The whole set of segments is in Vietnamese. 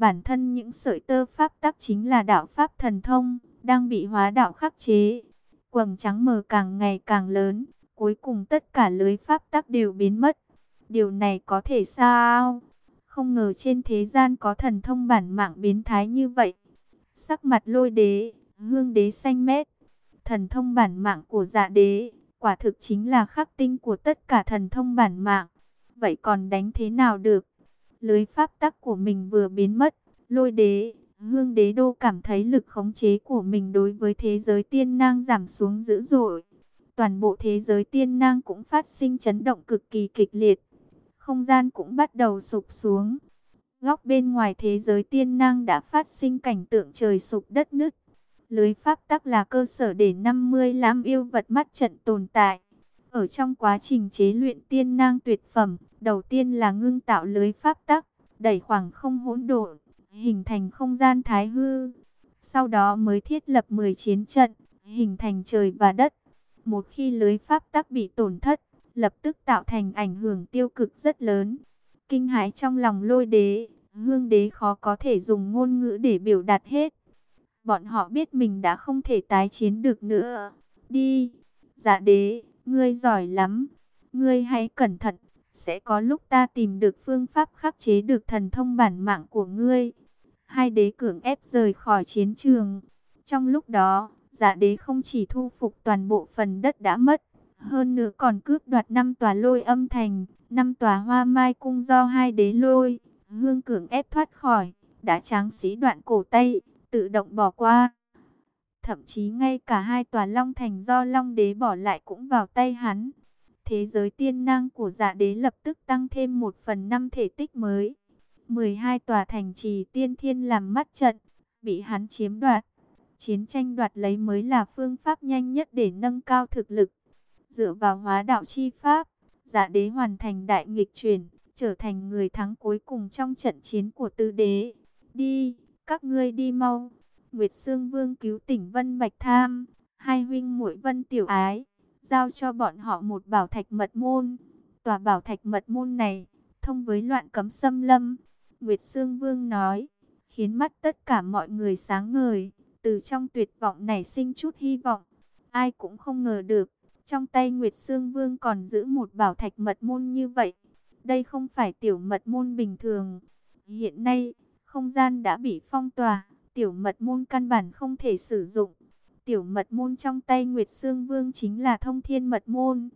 Bản thân những sợi tơ pháp tắc chính là đạo pháp thần thông, đang bị hóa đạo khắc chế. Quầng trắng mờ càng ngày càng lớn, cuối cùng tất cả lưới pháp tắc đều biến mất. Điều này có thể sao? Không ngờ trên thế gian có thần thông bản mạng biến thái như vậy. Sắc mặt lôi đế, hương đế xanh mét. Thần thông bản mạng của dạ đế, quả thực chính là khắc tinh của tất cả thần thông bản mạng. Vậy còn đánh thế nào được? Lưới pháp tắc của mình vừa biến mất, lôi đế, hương đế đô cảm thấy lực khống chế của mình đối với thế giới tiên nang giảm xuống dữ dội. Toàn bộ thế giới tiên nang cũng phát sinh chấn động cực kỳ kịch liệt. Không gian cũng bắt đầu sụp xuống. Góc bên ngoài thế giới tiên năng đã phát sinh cảnh tượng trời sụp đất nứt. Lưới pháp tắc là cơ sở để 50 lãm yêu vật mắt trận tồn tại. Ở trong quá trình chế luyện tiên năng tuyệt phẩm, đầu tiên là ngưng tạo lưới pháp tắc, đẩy khoảng không hỗn độn, hình thành không gian thái hư. Sau đó mới thiết lập 10 chiến trận, hình thành trời và đất. Một khi lưới pháp tắc bị tổn thất, lập tức tạo thành ảnh hưởng tiêu cực rất lớn. Kinh hãi trong lòng lôi đế, hương đế khó có thể dùng ngôn ngữ để biểu đạt hết. Bọn họ biết mình đã không thể tái chiến được nữa. Đi, dạ đế, ngươi giỏi lắm. Ngươi hãy cẩn thận, sẽ có lúc ta tìm được phương pháp khắc chế được thần thông bản mạng của ngươi. Hai đế cưỡng ép rời khỏi chiến trường. Trong lúc đó, giả đế không chỉ thu phục toàn bộ phần đất đã mất, hơn nữa còn cướp đoạt năm tòa lôi âm thành, năm tòa hoa mai cung do hai đế lôi, hương cưỡng ép thoát khỏi, đã tráng sĩ đoạn cổ tay, tự động bỏ qua. Thậm chí ngay cả hai tòa long thành do long đế bỏ lại cũng vào tay hắn. Thế giới tiên năng của dạ đế lập tức tăng thêm một phần năm thể tích mới. 12 tòa thành trì tiên thiên làm mắt trận, bị hắn chiếm đoạt. Chiến tranh đoạt lấy mới là phương pháp nhanh nhất để nâng cao thực lực. Dựa vào hóa đạo chi pháp, giả đế hoàn thành đại nghịch chuyển, trở thành người thắng cuối cùng trong trận chiến của tư đế. Đi, các ngươi đi mau. Nguyệt Sương Vương cứu tỉnh Vân Bạch Tham, hai huynh muội Vân Tiểu Ái, giao cho bọn họ một bảo thạch mật môn. Tòa bảo thạch mật môn này, thông với loạn cấm xâm lâm. Nguyệt Sương Vương nói, khiến mắt tất cả mọi người sáng ngời, từ trong tuyệt vọng này sinh chút hy vọng. Ai cũng không ngờ được, trong tay Nguyệt Sương Vương còn giữ một bảo thạch mật môn như vậy. Đây không phải tiểu mật môn bình thường. Hiện nay, không gian đã bị phong tỏa, tiểu mật môn căn bản không thể sử dụng. Tiểu mật môn trong tay Nguyệt Sương Vương chính là thông thiên mật môn.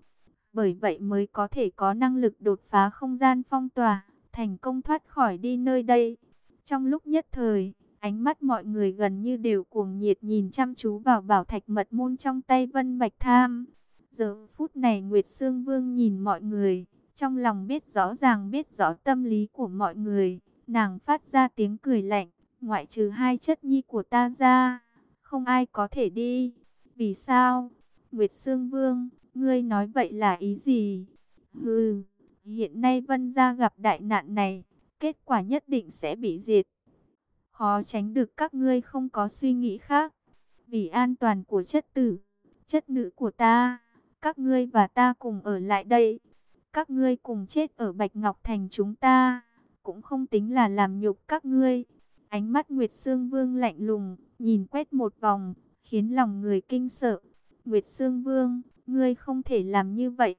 Bởi vậy mới có thể có năng lực đột phá không gian phong tỏa, thành công thoát khỏi đi nơi đây. Trong lúc nhất thời, ánh mắt mọi người gần như đều cuồng nhiệt nhìn chăm chú vào bảo thạch mật môn trong tay Vân Bạch Tham. Giờ phút này Nguyệt Sương Vương nhìn mọi người, trong lòng biết rõ ràng biết rõ tâm lý của mọi người, nàng phát ra tiếng cười lạnh, ngoại trừ hai chất nhi của ta ra, không ai có thể đi. Vì sao? Nguyệt Sương Vương, ngươi nói vậy là ý gì? Hừ, hiện nay Vân gia gặp đại nạn này, kết quả nhất định sẽ bị diệt. Khó tránh được các ngươi không có suy nghĩ khác. Vì an toàn của chất tử, chất nữ của ta, các ngươi và ta cùng ở lại đây. Các ngươi cùng chết ở Bạch Ngọc Thành chúng ta. Cũng không tính là làm nhục các ngươi. Ánh mắt Nguyệt Sương Vương lạnh lùng, nhìn quét một vòng, khiến lòng người kinh sợ. Nguyệt Sương Vương, ngươi không thể làm như vậy.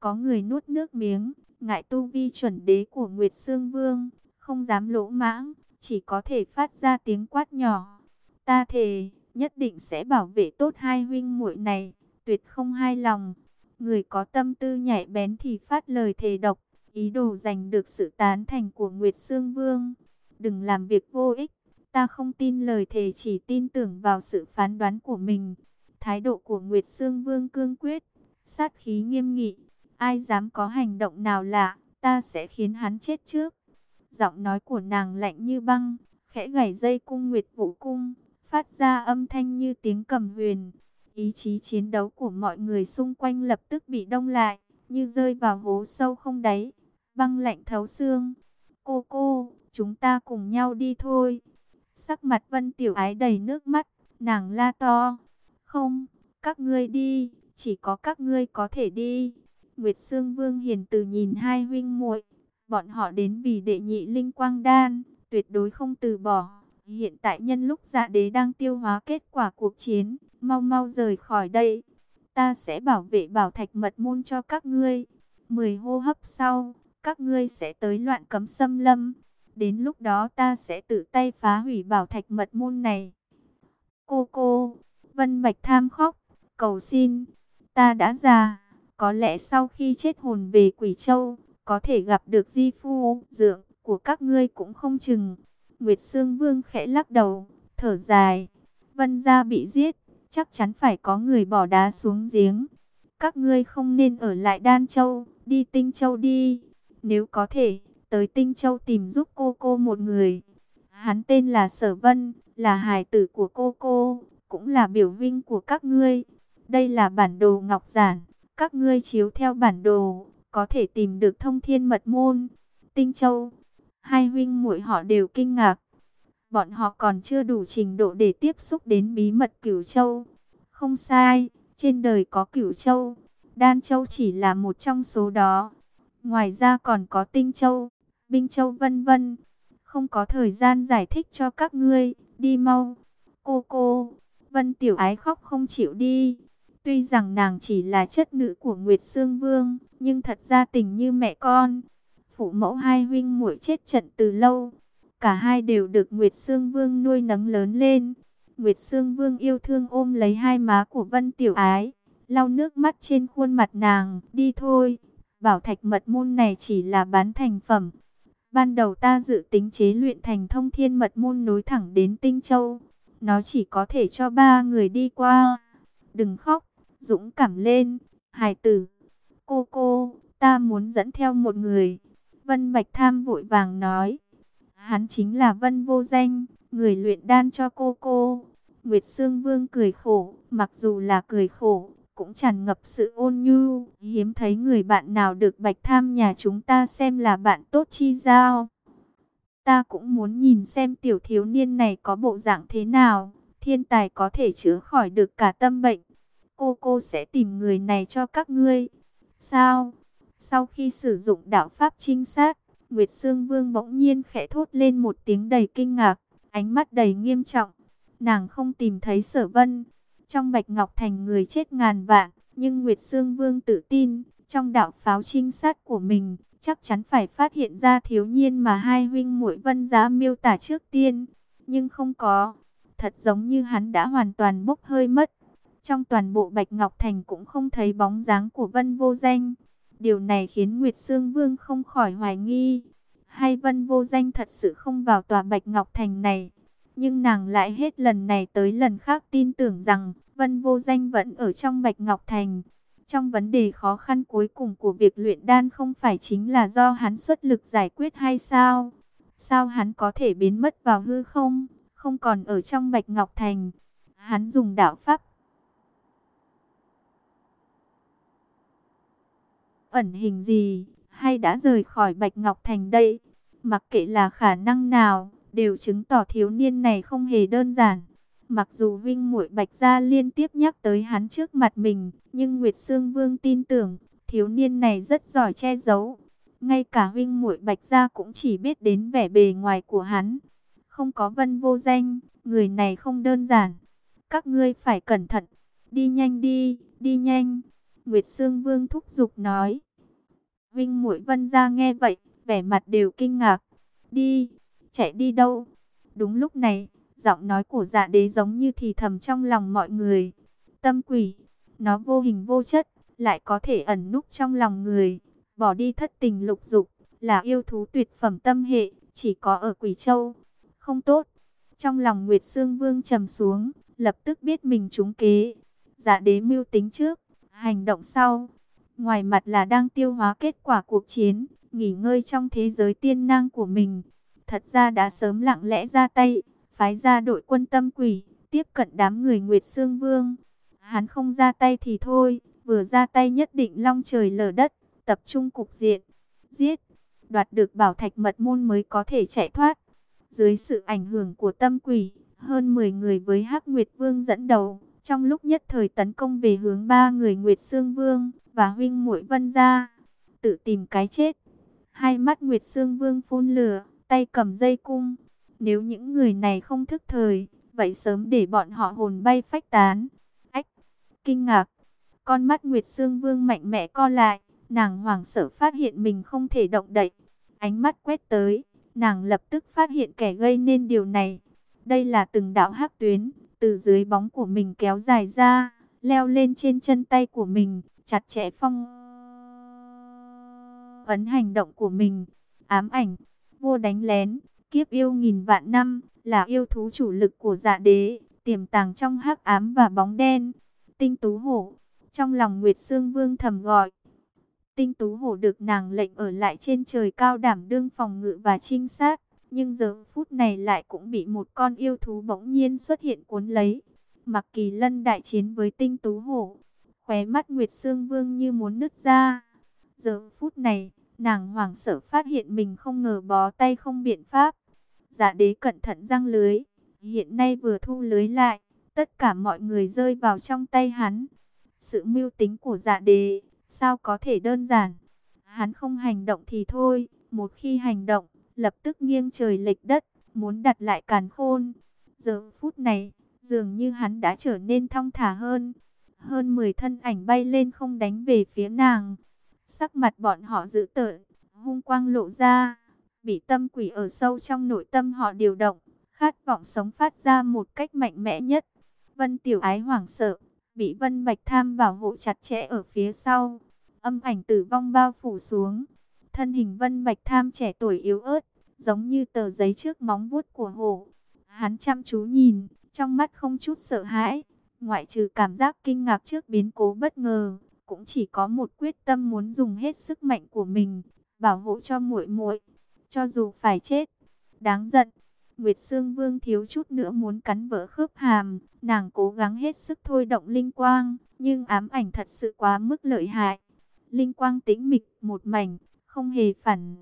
Có người nuốt nước miếng, ngại tu vi chuẩn đế của Nguyệt Sương Vương, không dám lỗ mãng, chỉ có thể phát ra tiếng quát nhỏ. Ta thề, nhất định sẽ bảo vệ tốt hai huynh muội này tuyệt không hai lòng. Người có tâm tư nhạy bén thì phát lời thề độc, ý đồ giành được sự tán thành của Nguyệt Sương Vương. Đừng làm việc vô ích, ta không tin lời thề chỉ tin tưởng vào sự phán đoán của mình. Thái độ của Nguyệt Sương Vương cương quyết, sát khí nghiêm nghị, ai dám có hành động nào lạ, ta sẽ khiến hắn chết trước. Giọng nói của nàng lạnh như băng, khẽ gảy dây cung Nguyệt Vũ Cung, phát ra âm thanh như tiếng cầm huyền. Ý chí chiến đấu của mọi người xung quanh lập tức bị đông lại, như rơi vào hố sâu không đáy, băng lạnh thấu xương. Cô cô, chúng ta cùng nhau đi thôi. Sắc mặt Vân Tiểu Ái đầy nước mắt, nàng la to. Không, các ngươi đi, chỉ có các ngươi có thể đi. Nguyệt Sương Vương hiền từ nhìn hai huynh muội, bọn họ đến vì đệ nhị linh quang đan, tuyệt đối không từ bỏ. Hiện tại nhân lúc dạ đế đang tiêu hóa kết quả cuộc chiến, mau mau rời khỏi đây. Ta sẽ bảo vệ bảo thạch mật môn cho các ngươi. Mười hô hấp sau, các ngươi sẽ tới loạn cấm xâm lâm. Đến lúc đó ta sẽ tự tay phá hủy bảo thạch mật môn này. Cô cô, Vân Bạch tham khóc, cầu xin, ta đã già. Có lẽ sau khi chết hồn về Quỷ Châu, có thể gặp được di phu, dượng của các ngươi cũng không chừng. Nguyệt Sương Vương khẽ lắc đầu, thở dài. Vân gia bị giết, chắc chắn phải có người bỏ đá xuống giếng. Các ngươi không nên ở lại Đan Châu, đi Tinh Châu đi. Nếu có thể, tới Tinh Châu tìm giúp cô cô một người. Hắn tên là Sở Vân, là hài tử của cô cô, cũng là biểu vinh của các ngươi. Đây là bản đồ ngọc giản, các ngươi chiếu theo bản đồ, có thể tìm được thông thiên mật môn. Tinh Châu, hai huynh muội họ đều kinh ngạc. Bọn họ còn chưa đủ trình độ để tiếp xúc đến bí mật Cửu Châu. Không sai, trên đời có Cửu Châu, Đan Châu chỉ là một trong số đó. Ngoài ra còn có Tinh Châu, Binh Châu vân vân. Không có thời gian giải thích cho các ngươi, đi mau. Cô cô, Vân Tiểu Ái khóc không chịu đi. Tuy rằng nàng chỉ là chất nữ của Nguyệt Sương Vương, nhưng thật ra tình như mẹ con. Phụ mẫu hai huynh muội chết trận từ lâu. Cả hai đều được Nguyệt Sương Vương nuôi nấng lớn lên. Nguyệt Sương Vương yêu thương ôm lấy hai má của Vân Tiểu Ái, lau nước mắt trên khuôn mặt nàng, đi thôi. Bảo thạch mật môn này chỉ là bán thành phẩm. Ban đầu ta dự tính chế luyện thành thông thiên mật môn nối thẳng đến Tinh Châu. Nó chỉ có thể cho ba người đi qua. Đừng khóc, dũng cảm lên, hài tử. Cô cô, ta muốn dẫn theo một người. Vân Bạch Tham vội vàng nói. Hắn chính là Vân Vô Danh, người luyện đan cho cô cô. Nguyệt Sương Vương cười khổ, mặc dù là cười khổ, cũng tràn ngập sự ôn nhu. Hiếm thấy người bạn nào được Bạch Tham nhà chúng ta xem là bạn tốt chi giao. Ta cũng muốn nhìn xem tiểu thiếu niên này có bộ dạng thế nào. Thiên tài có thể chữa khỏi được cả tâm bệnh. Cô cô sẽ tìm người này cho các ngươi. Sao? Sau khi sử dụng đạo pháp trinh sát, Nguyệt Sương Vương bỗng nhiên khẽ thốt lên một tiếng đầy kinh ngạc, ánh mắt đầy nghiêm trọng. Nàng không tìm thấy sở vân. Trong Bạch Ngọc Thành người chết ngàn vạn, nhưng Nguyệt Sương Vương tự tin, trong đạo pháo trinh sát của mình, chắc chắn phải phát hiện ra thiếu nhiên mà hai huynh muội vân giá miêu tả trước tiên. Nhưng không có, thật giống như hắn đã hoàn toàn bốc hơi mất. Trong toàn bộ Bạch Ngọc Thành cũng không thấy bóng dáng của vân vô danh. Điều này khiến Nguyệt Sương Vương không khỏi hoài nghi. Hay vân vô danh thật sự không vào tòa Bạch Ngọc Thành này. Nhưng nàng lại hết lần này tới lần khác tin tưởng rằng vân vô danh vẫn ở trong Bạch Ngọc Thành. Trong vấn đề khó khăn cuối cùng của việc luyện đan không phải chính là do hắn xuất lực giải quyết hay sao? Sao hắn có thể biến mất vào hư không, không còn ở trong Bạch Ngọc Thành? Hắn dùng đạo pháp ẩn hình gì, hay đã rời khỏi Bạch Ngọc Thành đây? Mặc kệ là khả năng nào, đều chứng tỏ thiếu niên này không hề đơn giản. Mặc dù Vinh Muội Bạch Gia liên tiếp nhắc tới hắn trước mặt mình, nhưng Nguyệt Sương Vương tin tưởng, thiếu niên này rất giỏi che giấu. Ngay cả Vinh Muội Bạch Gia cũng chỉ biết đến vẻ bề ngoài của hắn. Không có vân vô danh, người này không đơn giản. Các ngươi phải cẩn thận, đi nhanh đi, đi nhanh. Nguyệt Sương Vương thúc giục nói. Vinh Muội Vân Gia nghe vậy, vẻ mặt đều kinh ngạc. Đi, chạy đi đâu? Đúng lúc này, giọng nói của dạ đế giống như thì thầm trong lòng mọi người. Tâm quỷ, nó vô hình vô chất, lại có thể ẩn núp trong lòng người. Bỏ đi thất tình lục dục, là yêu thú tuyệt phẩm tâm hệ, chỉ có ở quỷ châu. Không tốt. Trong lòng Nguyệt Sương Vương trầm xuống, lập tức biết mình trúng kế. Dạ đế mưu tính trước, hành động sau. Ngoài mặt là đang tiêu hóa kết quả cuộc chiến, nghỉ ngơi trong thế giới tiên năng của mình. Thật ra đã sớm lặng lẽ ra tay, phái ra đội quân tâm quỷ, tiếp cận đám người Nguyệt Sương Vương. Hắn không ra tay thì thôi, vừa ra tay nhất định long trời lở đất, tập trung cục diện, giết, đoạt được bảo thạch mật môn mới có thể chạy thoát. Dưới sự ảnh hưởng của tâm quỷ, hơn 10 người với Hắc Nguyệt Vương dẫn đầu, trong lúc nhất thời tấn công về hướng ba người Nguyệt Sương Vương và huynh muội Vân gia, tự tìm cái chết. Hai mắt Nguyệt Sương Vương phun lửa, tay cầm dây cung. Nếu những người này không thức thời, vậy sớm để bọn họ hồn bay phách tán. Ách, kinh ngạc, con mắt Nguyệt Sương Vương mạnh mẽ co lại, nàng hoảng sợ phát hiện mình không thể động đậy. Ánh mắt quét tới, nàng lập tức phát hiện kẻ gây nên điều này. Đây là từng đạo hắc tuyến, từ dưới bóng của mình kéo dài ra, leo lên trên chân tay của mình, chặt chẽ phong ấn hành động của mình. Ám ảnh, vô đánh lén, kiếp yêu nghìn vạn năm, là yêu thú chủ lực của dạ đế, tiềm tàng trong hắc ám và bóng đen. Tinh tú hổ, trong lòng Nguyệt Sương Vương thầm gọi. Tinh tú hổ được nàng lệnh ở lại trên trời cao đảm đương phòng ngự và trinh sát. Nhưng giờ phút này lại cũng bị một con yêu thú bỗng nhiên xuất hiện cuốn lấy. Mặc kỳ lân đại chiến với tinh tú hổ. Khóe mắt Nguyệt Sương Vương như muốn nứt ra. Giờ phút này, nàng hoảng sợ phát hiện mình không ngờ bó tay không biện pháp. Giả đế cẩn thận răng lưới. Hiện nay vừa thu lưới lại, tất cả mọi người rơi vào trong tay hắn. Sự mưu tính của giả đế, sao có thể đơn giản. Hắn không hành động thì thôi, một khi hành động, lập tức nghiêng trời lệch đất, muốn đặt lại càn khôn. Giờ phút này, dường như hắn đã trở nên thong thả hơn. Hơn 10 thân ảnh bay lên không đánh về phía nàng. Sắc mặt bọn họ dữ tợn, hung quang lộ ra, bị tâm quỷ ở sâu trong nội tâm họ điều động, khát vọng sống phát ra một cách mạnh mẽ nhất. Vân Tiểu Ái hoảng sợ, bị Vân Bạch Tham bảo hộ chặt chẽ ở phía sau. Âm ảnh tử vong bao phủ xuống. Thân hình Vân Bạch Tham trẻ tuổi yếu ớt, giống như tờ giấy trước móng vuốt của hổ. Hắn chăm chú nhìn, trong mắt không chút sợ hãi, ngoại trừ cảm giác kinh ngạc trước biến cố bất ngờ, cũng chỉ có một quyết tâm muốn dùng hết sức mạnh của mình, bảo hộ cho muội muội, cho dù phải chết. Đáng giận, Nguyệt Sương Vương thiếu chút nữa muốn cắn vỡ khớp hàm, nàng cố gắng hết sức thôi động linh quang, nhưng ám ảnh thật sự quá mức lợi hại. Linh quang tĩnh mịch một mảnh, không hề phản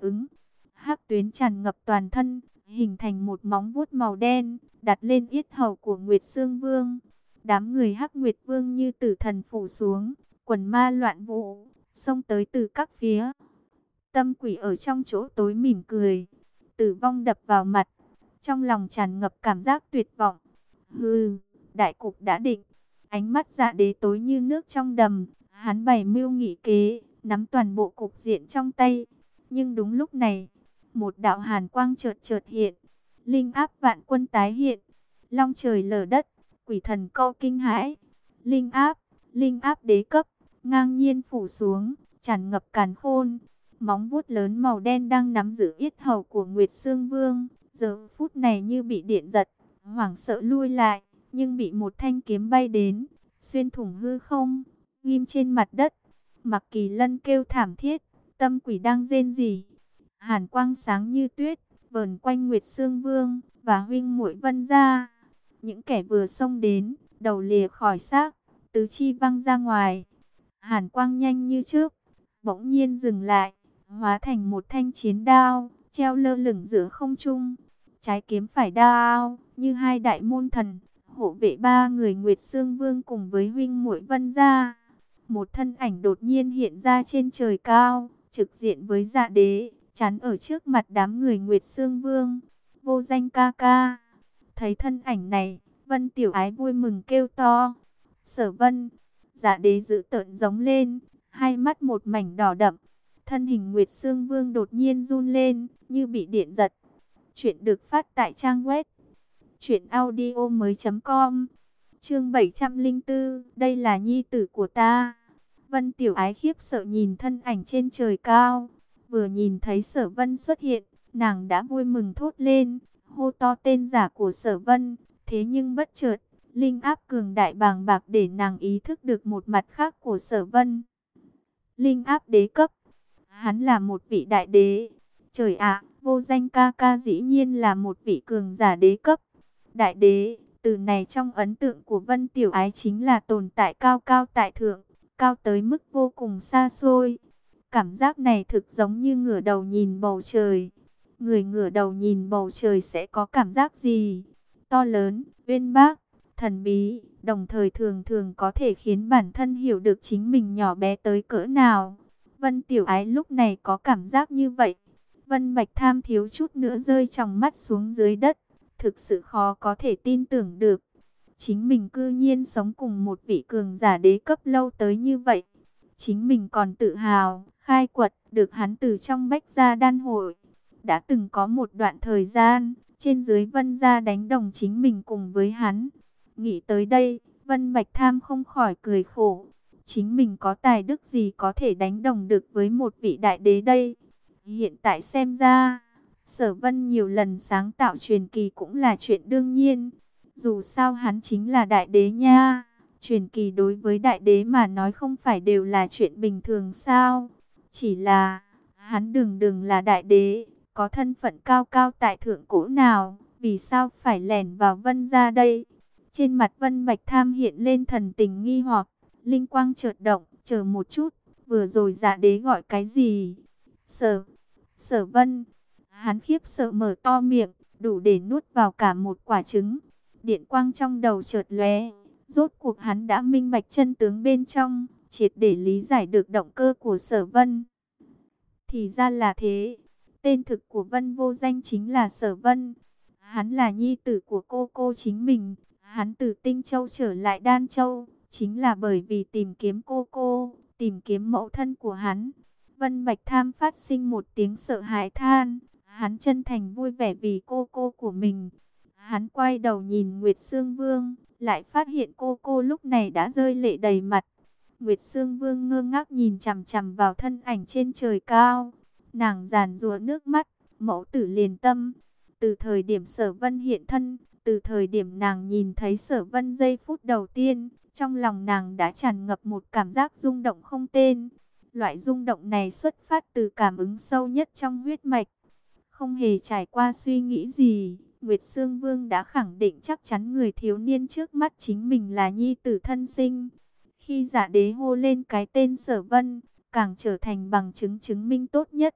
ứng. Hắc tuyến tràn ngập toàn thân, hình thành một móng vuốt màu đen, đặt lên yết hầu của Nguyệt Sương Vương. Đám người Hắc Nguyệt Vương như tử thần phủ xuống, quần ma loạn vũ, xông tới từ các phía. Tâm quỷ ở trong chỗ tối mỉm cười, tử vong đập vào mặt, trong lòng tràn ngập cảm giác tuyệt vọng. Hừ, đại cục đã định, ánh mắt dạ đế tối như nước trong đầm, hắn bày mưu nghị kế, nắm toàn bộ cục diện trong tay. Nhưng đúng lúc này, một đạo hàn quang chợt chợt hiện, linh áp vạn quân tái hiện, long trời lở đất, quỷ thần câu kinh hãi, linh áp, linh áp đế cấp, ngang nhiên phủ xuống, tràn ngập càn khôn, móng vuốt lớn màu đen đang nắm giữ yết hầu của Nguyệt Sương Vương, giờ phút này như bị điện giật, hoảng sợ lui lại, nhưng bị một thanh kiếm bay đến, xuyên thủng hư không, ghim trên mặt đất. Mặc Kỳ Lân kêu thảm thiết, tâm quỷ đang rên rỉ, Hàn quang sáng như tuyết, vờn quanh Nguyệt Sương Vương và huynh muội Vân gia. Những kẻ vừa xông đến, đầu lìa khỏi xác, tứ chi văng ra ngoài. Hàn quang nhanh như trước, bỗng nhiên dừng lại, hóa thành một thanh chiến đao, treo lơ lửng giữa không trung. Trái kiếm phải đao, như hai đại môn thần, hộ vệ ba người Nguyệt Sương Vương cùng với huynh muội Vân gia. Một thân ảnh đột nhiên hiện ra trên trời cao, trực diện với dạ đế, chắn ở trước mặt đám người Nguyệt Sương Vương, vô danh ca ca. Thấy thân ảnh này, Vân Tiểu Ái vui mừng kêu to. Sở Vân, giả đế giữ tợn giống lên, hai mắt một mảnh đỏ đậm. Thân hình Nguyệt Sương Vương đột nhiên run lên, như bị điện giật. Chuyện được phát tại trang web truyện audio mới com Chương 704, đây là nhi tử của ta. Vân Tiểu Ái khiếp sợ nhìn thân ảnh trên trời cao, Vừa nhìn thấy sở vân xuất hiện, nàng đã vui mừng thốt lên, hô to tên giả của sở vân. Thế nhưng bất chợt, linh áp cường đại bàng bạc để nàng ý thức được một mặt khác của sở vân. Linh áp đế cấp, hắn là một vị đại đế. Trời ạ, vô danh ca ca dĩ nhiên là một vị cường giả đế cấp. Đại đế, từ này trong ấn tượng của Vân Tiểu Ái chính là tồn tại cao cao tại thượng, cao tới mức vô cùng xa xôi. Cảm giác này thực giống như ngửa đầu nhìn bầu trời. Người ngửa đầu nhìn bầu trời sẽ có cảm giác gì? To lớn, uyên bác, thần bí, đồng thời thường thường có thể khiến bản thân hiểu được chính mình nhỏ bé tới cỡ nào. Vân Tiểu Ái lúc này có cảm giác như vậy. Vân Bạch Tham thiếu chút nữa rơi trong mắt xuống dưới đất. Thực sự khó có thể tin tưởng được. Chính mình cư nhiên sống cùng một vị cường giả đế cấp lâu tới như vậy. Chính mình còn tự hào, khai quật, được hắn từ trong bách gia đan hội. Đã từng có một đoạn thời gian, trên dưới vân gia đánh đồng chính mình cùng với hắn. Nghĩ tới đây, Vân Bạch Tham không khỏi cười khổ. Chính mình có tài đức gì có thể đánh đồng được với một vị đại đế đây? Hiện tại xem ra, Sở Vân nhiều lần sáng tạo truyền kỳ cũng là chuyện đương nhiên. Dù sao hắn chính là đại đế nha. Truyền kỳ đối với đại đế mà nói không phải đều là chuyện bình thường sao? Chỉ là, hắn đừng đừng là đại đế, có thân phận cao cao tại thượng cổ nào, vì sao phải lẻn vào vân ra đây? Trên mặt vân bạch tham hiện lên thần tình nghi hoặc, linh quang chợt động, chờ một chút, vừa rồi dạ đế gọi cái gì? Sở, sở vân, hắn khiếp sợ mở to miệng, đủ để nuốt vào cả một quả trứng. Điện quang trong đầu chợt lóe, rốt cuộc hắn đã minh bạch chân tướng bên trong, triệt để lý giải được động cơ của sở vân. Thì ra là thế, tên thực của vân vô danh chính là sở vân. Hắn là nhi tử của cô cô chính mình, hắn từ Tinh Châu trở lại Đan Châu, chính là bởi vì tìm kiếm cô cô, tìm kiếm mẫu thân của hắn. Vân Bạch Tham phát sinh một tiếng sợ hãi than, hắn chân thành vui vẻ vì cô cô của mình. Hắn quay đầu nhìn Nguyệt Sương Vương, lại phát hiện cô cô lúc này đã rơi lệ đầy mặt. Nguyệt Sương Vương ngơ ngác nhìn chằm chằm vào thân ảnh trên trời cao. Nàng giàn rùa nước mắt, mẫu tử liền tâm. Từ thời điểm sở vân hiện thân, từ thời điểm nàng nhìn thấy sở vân giây phút đầu tiên, trong lòng nàng đã tràn ngập một cảm giác rung động không tên. Loại rung động này xuất phát từ cảm ứng sâu nhất trong huyết mạch. Không hề trải qua suy nghĩ gì, Nguyệt Sương Vương đã khẳng định chắc chắn người thiếu niên trước mắt chính mình là nhi tử thân sinh. Khi giả đế hô lên cái tên sở vân, càng trở thành bằng chứng chứng minh tốt nhất.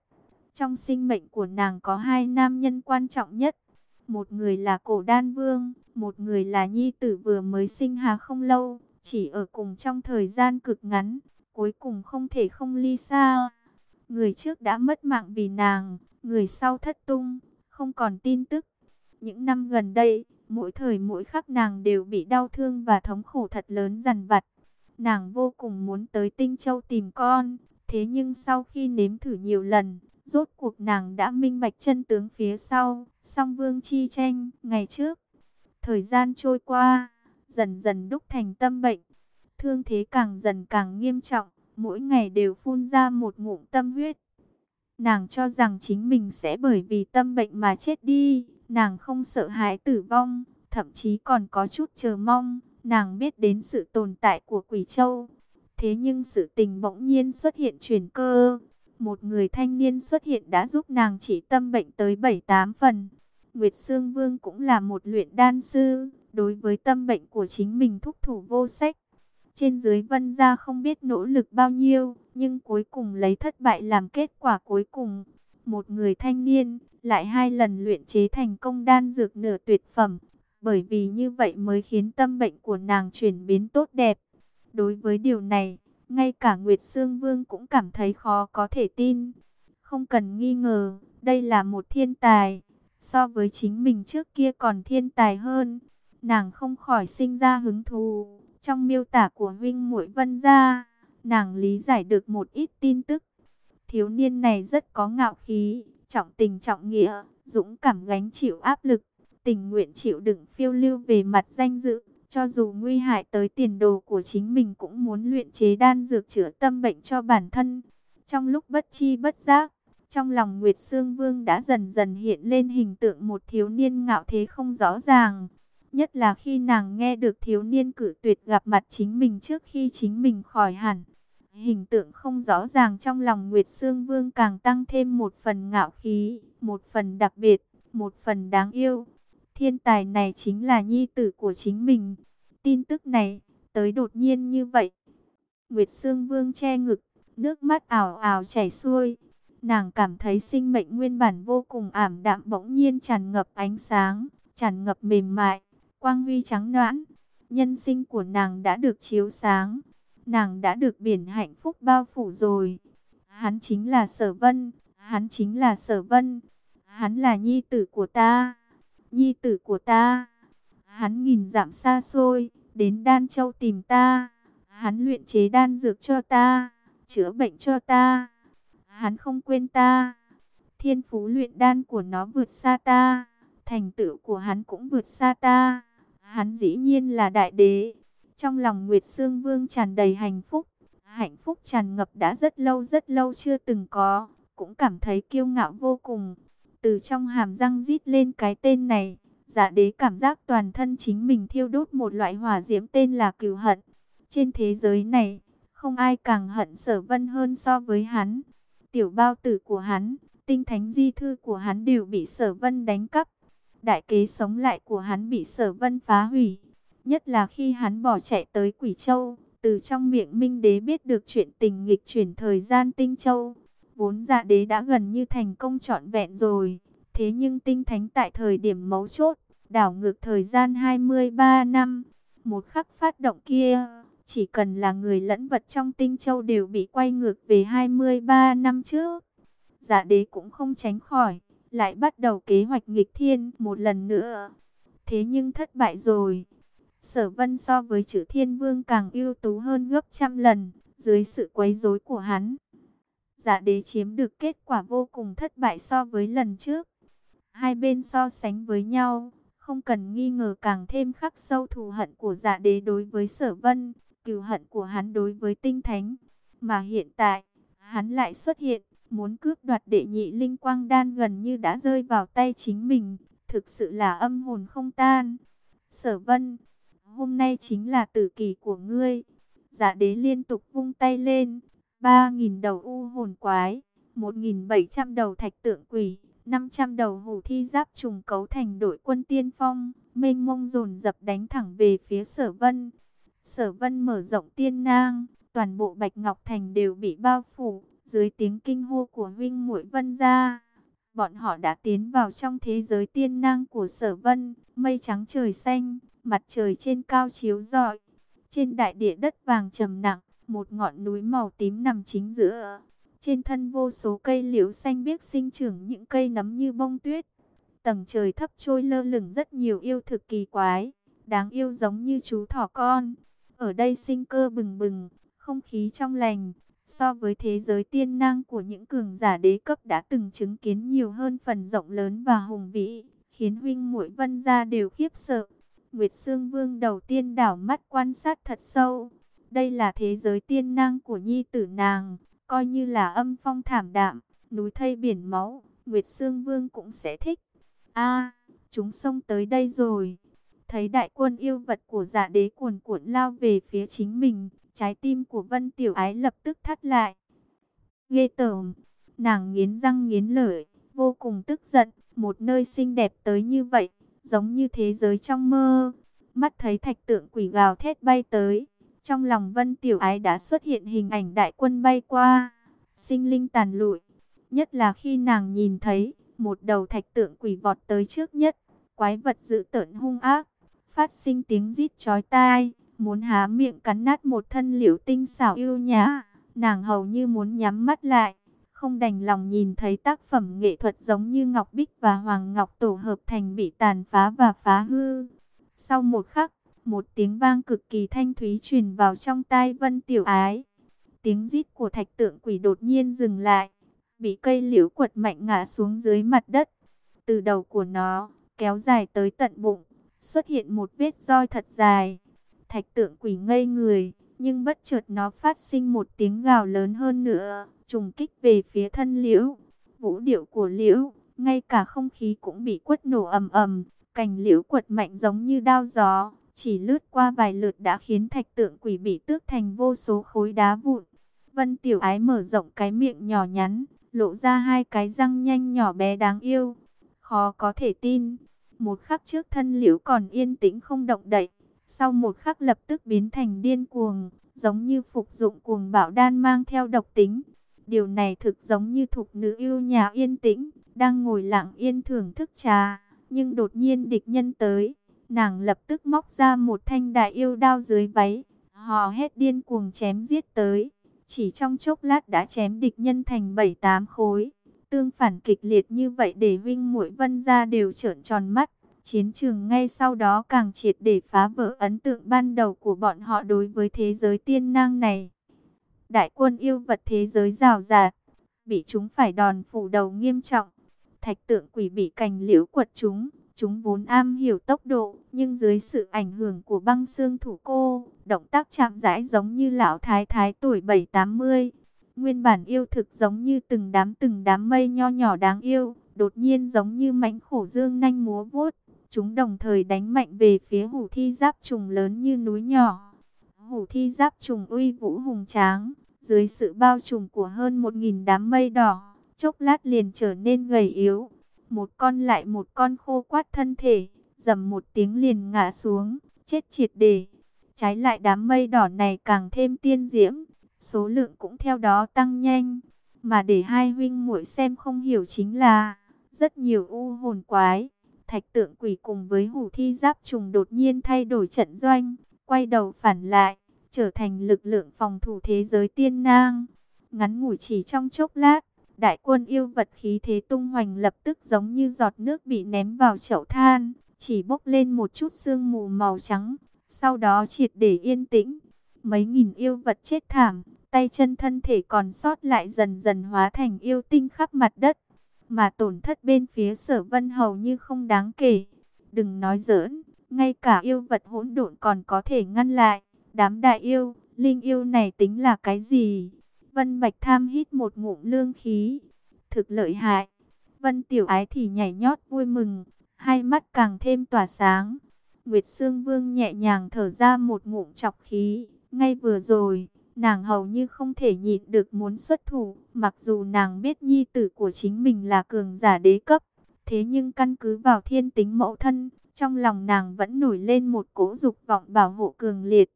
Trong sinh mệnh của nàng có hai nam nhân quan trọng nhất. Một người là cổ đan vương, một người là nhi tử vừa mới sinh hà không lâu, chỉ ở cùng trong thời gian cực ngắn, cuối cùng không thể không ly xa. Người trước đã mất mạng vì nàng, người sau thất tung, không còn tin tức. Những năm gần đây, mỗi thời mỗi khắc nàng đều bị đau thương và thống khổ thật lớn dằn vặt. Nàng vô cùng muốn tới Tinh Châu tìm con, thế nhưng sau khi nếm thử nhiều lần, rốt cuộc nàng đã minh bạch chân tướng phía sau, song vương chi tranh, ngày trước. Thời gian trôi qua, dần dần đúc thành tâm bệnh, thương thế càng dần càng nghiêm trọng, mỗi ngày đều phun ra một ngụm tâm huyết. Nàng cho rằng chính mình sẽ bởi vì tâm bệnh mà chết đi, nàng không sợ hãi tử vong, thậm chí còn có chút chờ mong, nàng biết đến sự tồn tại của Quỷ Châu. Thế nhưng sự tình bỗng nhiên xuất hiện chuyển cơ, một người thanh niên xuất hiện đã giúp nàng chỉ tâm bệnh tới 7-8 phần. Nguyệt Sương Vương cũng là một luyện đan sư, đối với tâm bệnh của chính mình thúc thủ vô sách. Trên dưới vân gia không biết nỗ lực bao nhiêu, nhưng cuối cùng lấy thất bại làm kết quả cuối cùng. Một người thanh niên, lại hai lần luyện chế thành công đan dược nửa tuyệt phẩm. Bởi vì như vậy mới khiến tâm bệnh của nàng chuyển biến tốt đẹp. Đối với điều này, ngay cả Nguyệt Sương Vương cũng cảm thấy khó có thể tin. Không cần nghi ngờ, đây là một thiên tài. So với chính mình trước kia còn thiên tài hơn. Nàng không khỏi sinh ra hứng thú. Trong miêu tả của huynh muội Vân gia, nàng lý giải được một ít tin tức. Thiếu niên này rất có ngạo khí, trọng tình trọng nghĩa, dũng cảm gánh chịu áp lực, tình nguyện chịu đựng phiêu lưu về mặt danh dự. Cho dù nguy hại tới tiền đồ của chính mình cũng muốn luyện chế đan dược chữa tâm bệnh cho bản thân. Trong lúc bất chi bất giác, trong lòng Nguyệt Sương Vương đã dần dần hiện lên hình tượng một thiếu niên ngạo thế không rõ ràng. Nhất là khi nàng nghe được thiếu niên cử tuyệt gặp mặt chính mình trước khi chính mình khỏi hẳn. Hình tượng không rõ ràng trong lòng Nguyệt Sương Vương càng tăng thêm một phần ngạo khí, một phần đặc biệt, một phần đáng yêu. Thiên tài này chính là nhi tử của chính mình. Tin tức này, tới đột nhiên như vậy. Nguyệt Sương Vương che ngực, nước mắt ảo ảo chảy xuôi. Nàng cảm thấy sinh mệnh nguyên bản vô cùng ảm đạm bỗng nhiên tràn ngập ánh sáng, tràn ngập mềm mại, quang huy trắng noãn. Nhân sinh của nàng đã được chiếu sáng, nàng đã được biển hạnh phúc bao phủ rồi. Hắn chính là sở vân, hắn chính là sở vân, hắn là nhi tử của ta, nhi tử của ta. Hắn nghìn dặm xa xôi, đến Đan Châu tìm ta, hắn luyện chế đan dược cho ta, chữa bệnh cho ta. Hắn không quên ta, thiên phú luyện đan của nó vượt xa ta, thành tựu của hắn cũng vượt xa ta. Hắn dĩ nhiên là đại đế. Trong lòng Nguyệt Sương Vương tràn đầy hạnh phúc, hạnh phúc tràn ngập đã rất lâu rất lâu chưa từng có, cũng cảm thấy kiêu ngạo vô cùng. Từ trong hàm răng rít lên cái tên này, giả đế cảm giác toàn thân chính mình thiêu đốt một loại hỏa diễm tên là cừu hận. Trên thế giới này, không ai càng hận sở vân hơn so với hắn. Tiểu bao tử của hắn, tinh thánh di thư của hắn đều bị sở vân đánh cắp. Đại kế sống lại của hắn bị sở vân phá hủy. Nhất là khi hắn bỏ chạy tới Quỷ Châu, từ trong miệng Minh Đế biết được chuyện tình nghịch chuyển thời gian Tinh Châu. Vốn dạ đế đã gần như thành công trọn vẹn rồi. Thế nhưng tinh thánh tại thời điểm mấu chốt, đảo ngược thời gian 23 năm. Một khắc phát động kia, chỉ cần là người lẫn vật trong Tinh Châu đều bị quay ngược về 23 năm trước. Dạ đế cũng không tránh khỏi, lại bắt đầu kế hoạch nghịch thiên một lần nữa. Thế nhưng thất bại rồi. Sở vân so với chữ thiên vương càng ưu tú hơn gấp trăm lần, dưới sự quấy rối của hắn. Giả đế chiếm được kết quả vô cùng thất bại so với lần trước. Hai bên so sánh với nhau, không cần nghi ngờ càng thêm khắc sâu thù hận của giả đế đối với sở vân, cừu hận của hắn đối với tinh thánh. Mà hiện tại, hắn lại xuất hiện, muốn cướp đoạt đệ nhị linh quang đan gần như đã rơi vào tay chính mình, thực sự là âm hồn không tan. Sở vân hôm nay chính là tử kỳ của ngươi. Giả đế liên tục vung tay lên, ba nghìn đầu u hồn quái, một nghìn bảy trăm đầu thạch tượng quỷ, năm trăm đầu hủ thi giáp trùng cấu thành đội quân tiên phong, mênh mông dồn dập đánh thẳng về phía sở vân. Sở vân mở rộng tiên nang, toàn bộ Bạch Ngọc Thành đều bị bao phủ, dưới tiếng kinh hô của huynh muội vân gia. Bọn họ đã tiến vào trong thế giới tiên nang của sở vân, mây trắng trời xanh, mặt trời trên cao chiếu rọi. Trên đại địa đất vàng trầm nặng, một ngọn núi màu tím nằm chính giữa. Trên thân vô số cây liễu xanh biếc sinh trưởng những cây nấm như bông tuyết. Tầng trời thấp trôi lơ lửng rất nhiều yêu thực kỳ quái, đáng yêu giống như chú thỏ con. Ở đây sinh cơ bừng bừng, không khí trong lành, so với thế giới tiên năng của những cường giả đế cấp đã từng chứng kiến nhiều hơn phần rộng lớn và hùng vĩ, khiến huynh muội vân gia đều khiếp sợ. Nguyệt Sương Vương đầu tiên đảo mắt quan sát thật sâu. Đây là thế giới tiên năng của nhi tử nàng, coi như là âm phong thảm đạm, núi thây biển máu, Nguyệt Sương Vương cũng sẽ thích. A, chúng xông tới đây rồi. Thấy đại quân yêu vật của giả đế cuồn cuộn lao về phía chính mình, trái tim của Vân Tiểu Ái lập tức thắt lại. Ghê tởm, nàng nghiến răng nghiến lợi, vô cùng tức giận, một nơi xinh đẹp tới như vậy, giống như thế giới trong mơ. Mắt thấy thạch tượng quỷ gào thét bay tới, trong lòng Vân Tiểu Ái đã xuất hiện hình ảnh đại quân bay qua, sinh linh tàn lụi. Nhất là khi nàng nhìn thấy một đầu thạch tượng quỷ vọt tới trước nhất, quái vật dữ tợn hung ác, phát sinh tiếng rít chói tai, muốn há miệng cắn nát một thân liễu tinh xảo yêu nhã, nàng hầu như muốn nhắm mắt lại không đành lòng nhìn thấy tác phẩm nghệ thuật giống như Ngọc Bích và Hoàng Ngọc tổ hợp thành bị tàn phá và phá hư. Sau một khắc, một tiếng vang cực kỳ thanh thúy truyền vào trong tai Vân Tiểu Ái. Tiếng rít của thạch tượng quỷ đột nhiên dừng lại, bị cây liễu quật mạnh ngã xuống dưới mặt đất. Từ đầu của nó, kéo dài tới tận bụng, xuất hiện một vết roi thật dài. Thạch tượng quỷ ngây người, nhưng bất chợt nó phát sinh một tiếng gào lớn hơn nữa trùng kích về phía thân liễu. Vũ điệu của liễu, ngay cả không khí cũng bị quất nổ ầm ầm, cành liễu quật mạnh giống như đao gió, chỉ lướt qua vài lượt đã khiến thạch tượng quỷ bị tước thành vô số khối đá vụn. Vân Tiểu Ái mở rộng cái miệng nhỏ nhắn, lộ ra hai cái răng nhanh nhỏ bé đáng yêu. Khó có thể tin, một khắc trước thân liễu còn yên tĩnh không động đậy, sau một khắc lập tức biến thành điên cuồng, giống như phục dụng cuồng bạo đan mang theo độc tính. Điều này thực giống như thục nữ yêu nhà yên tĩnh, đang ngồi lặng yên thưởng thức trà. Nhưng đột nhiên địch nhân tới, nàng lập tức móc ra một thanh đại yêu đao dưới váy. Hò hét điên cuồng chém giết tới. chỉ trong chốc lát đã chém địch nhân thành bảy tám khối. Tương phản kịch liệt như vậy để huynh Muội Vân gia đều trợn tròn mắt. Chiến trường ngay sau đó càng triệt để phá vỡ ấn tượng ban đầu của bọn họ đối với thế giới tiên năng này. Đại quân yêu vật thế giới rào rạt, bị chúng phải đòn phủ đầu nghiêm trọng. Thạch tượng quỷ bị cành liễu quật chúng, chúng vốn am hiểu tốc độ, nhưng dưới sự ảnh hưởng của băng xương thủ cô, động tác chạm rãi giống như lão thái thái tuổi 7-80. Nguyên bản yêu thực giống như từng đám từng đám mây nho nhỏ đáng yêu, đột nhiên giống như mãnh khổ dương nanh múa vuốt. Chúng đồng thời đánh mạnh về phía hủ thi giáp trùng lớn như núi nhỏ. Hủ thi giáp trùng uy vũ hùng tráng, dưới sự bao trùm của hơn một nghìn đám mây đỏ, chốc lát liền trở nên gầy yếu. Một con lại một con khô quát thân thể, dầm một tiếng liền ngã xuống, chết triệt để. Trái lại đám mây đỏ này càng thêm tiên diễm, số lượng cũng theo đó tăng nhanh. Mà để hai huynh muội xem không hiểu chính là, rất nhiều u hồn quái, thạch tượng quỷ cùng với hủ thi giáp trùng đột nhiên thay đổi trận doanh, quay đầu phản lại, trở thành lực lượng phòng thủ thế giới tiên nang. Ngắn ngủi chỉ trong chốc lát, đại quân yêu vật khí thế tung hoành lập tức giống như giọt nước bị ném vào chậu than, chỉ bốc lên một chút sương mù màu trắng, sau đó triệt để yên tĩnh. Mấy nghìn yêu vật chết thảm, tay chân thân thể còn sót lại dần dần hóa thành yêu tinh khắp mặt đất mà tổn thất bên phía sở vân hầu như không đáng kể. Đừng nói giỡn, ngay cả yêu vật hỗn độn còn có thể ngăn lại. Đám đại yêu, linh yêu này tính là cái gì? Vân Bạch Tham hít một ngụm lương khí. Thực lợi hại. Vân Tiểu Ái thì nhảy nhót vui mừng, hai mắt càng thêm tỏa sáng. Nguyệt Sương Vương nhẹ nhàng thở ra một ngụm chọc khí. Ngay vừa rồi, nàng hầu như không thể nhịn được muốn xuất thủ, mặc dù nàng biết nhi tử của chính mình là cường giả đế cấp, thế nhưng căn cứ vào thiên tính mẫu thân, trong lòng nàng vẫn nổi lên một cỗ dục vọng bảo hộ cường liệt.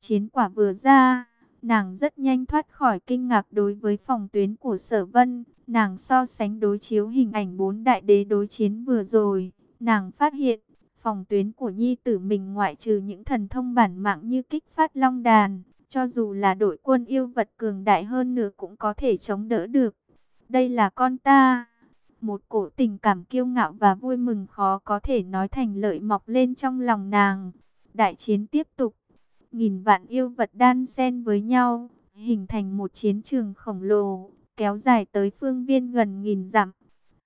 Chiến quả vừa ra, nàng rất nhanh thoát khỏi kinh ngạc đối với phòng tuyến của sở vân, nàng so sánh đối chiếu hình ảnh bốn đại đế đối chiến vừa rồi, nàng phát hiện, phòng tuyến của nhi tử mình ngoại trừ những thần thông bản mạng như kích phát long đàn, cho dù là đội quân yêu vật cường đại hơn nữa cũng có thể chống đỡ được. Đây là con ta. Một cổ tình cảm kiêu ngạo và vui mừng khó có thể nói thành lợi mọc lên trong lòng nàng. Đại chiến tiếp tục. Nghìn vạn yêu vật đan xen với nhau, hình thành một chiến trường khổng lồ, kéo dài tới phương viên gần nghìn dặm.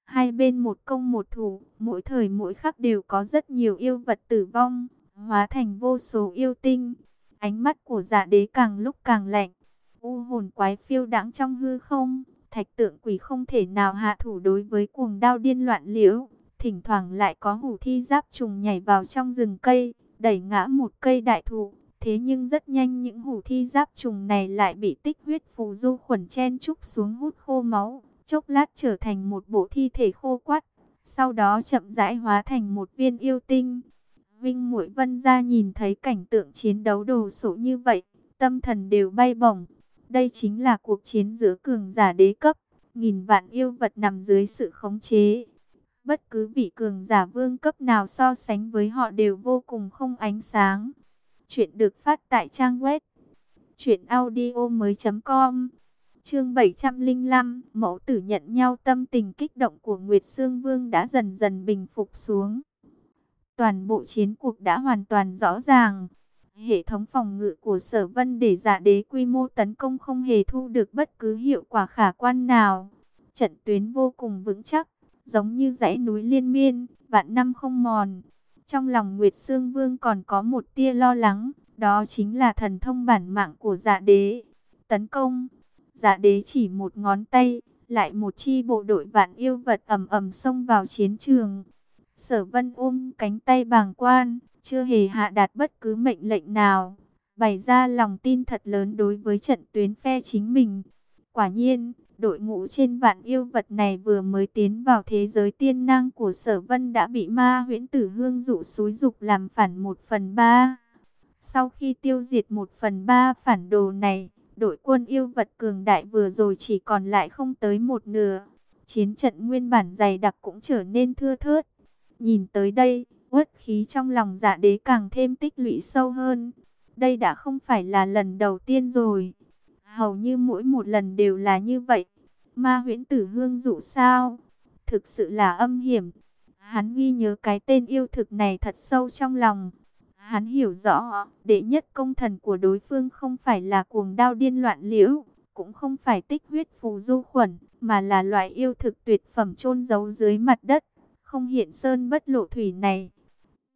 Hai bên một công một thủ, mỗi thời mỗi khắc đều có rất nhiều yêu vật tử vong, hóa thành vô số yêu tinh. Ánh mắt của dạ đế càng lúc càng lạnh. U hồn quái phiêu đãng trong hư không. Thạch tượng quỷ không thể nào hạ thủ đối với cuồng đao điên loạn liễu. Thỉnh thoảng lại có hủ thi giáp trùng nhảy vào trong rừng cây, đẩy ngã một cây đại thụ. Thế nhưng rất nhanh những hủ thi giáp trùng này lại bị tích huyết phù du khuẩn chen trúc xuống hút khô máu. Chốc lát trở thành một bộ thi thể khô quắt. Sau đó chậm rãi hóa thành một viên yêu tinh. Vinh mũi Vân ra nhìn thấy cảnh tượng chiến đấu đồ sộ như vậy, tâm thần đều bay bổng. Đây chính là cuộc chiến giữa cường giả đế cấp, nghìn vạn yêu vật nằm dưới sự khống chế. Bất cứ vị cường giả vương cấp nào so sánh với họ đều vô cùng không ánh sáng. Chuyện được phát tại trang web truyệnaudiomoi.com. Chương 705, mẫu tử nhận nhau tâm tình kích động của Nguyệt Sương Vương đã dần dần bình phục xuống. Toàn bộ chiến cuộc đã hoàn toàn rõ ràng. Hệ thống phòng ngự của sở vân để giả đế quy mô tấn công không hề thu được bất cứ hiệu quả khả quan nào. Trận tuyến vô cùng vững chắc, giống như dãy núi liên miên, vạn năm không mòn. Trong lòng Nguyệt Sương Vương còn có một tia lo lắng, đó chính là thần thông bản mạng của dạ đế. Tấn công, dạ đế chỉ một ngón tay, lại một chi bộ đội vạn yêu vật ầm ầm xông vào chiến trường. Sở vân ôm cánh tay bàng quan, chưa hề hạ đạt bất cứ mệnh lệnh nào, bày ra lòng tin thật lớn đối với trận tuyến phe chính mình. Quả nhiên, đội ngũ trên vạn yêu vật này vừa mới tiến vào thế giới tiên năng của sở vân đã bị ma huyễn tử hương dụ xúi dục làm phản một phần ba. Sau khi tiêu diệt một phần ba phản đồ này, đội quân yêu vật cường đại vừa rồi chỉ còn lại không tới một nửa. Chiến trận nguyên bản dày đặc cũng trở nên thưa thớt. Nhìn tới đây, uất khí trong lòng dạ đế càng thêm tích lũy sâu hơn. Đây đã không phải là lần đầu tiên rồi. Hầu như mỗi một lần đều là như vậy. Ma huyễn tử hương dụ sao? Thực sự là âm hiểm. Hắn ghi nhớ cái tên yêu thực này thật sâu trong lòng. Hắn hiểu rõ, đệ nhất công thần của đối phương không phải là cuồng đao điên loạn liễu, cũng không phải tích huyết phù du khuẩn, mà là loại yêu thực tuyệt phẩm chôn giấu dưới mặt đất, không hiện sơn bất lộ thủy này.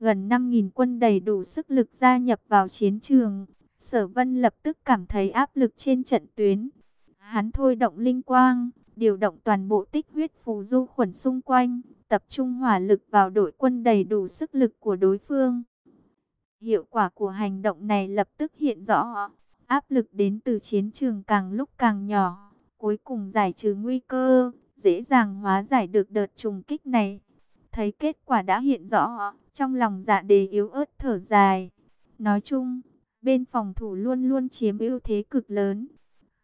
Gần 5.000 quân đầy đủ sức lực gia nhập vào chiến trường, sở vân lập tức cảm thấy áp lực trên trận tuyến. Hắn thôi động linh quang, điều động toàn bộ tích huyết phù du khuẩn xung quanh, tập trung hỏa lực vào đội quân đầy đủ sức lực của đối phương. Hiệu quả của hành động này lập tức hiện rõ, áp lực đến từ chiến trường càng lúc càng nhỏ, cuối cùng giải trừ nguy cơ, dễ dàng hóa giải được đợt trùng kích này. Thấy kết quả đã hiện rõ, trong lòng dạ đề yếu ớt thở dài. Nói chung, bên phòng thủ luôn luôn chiếm ưu thế cực lớn.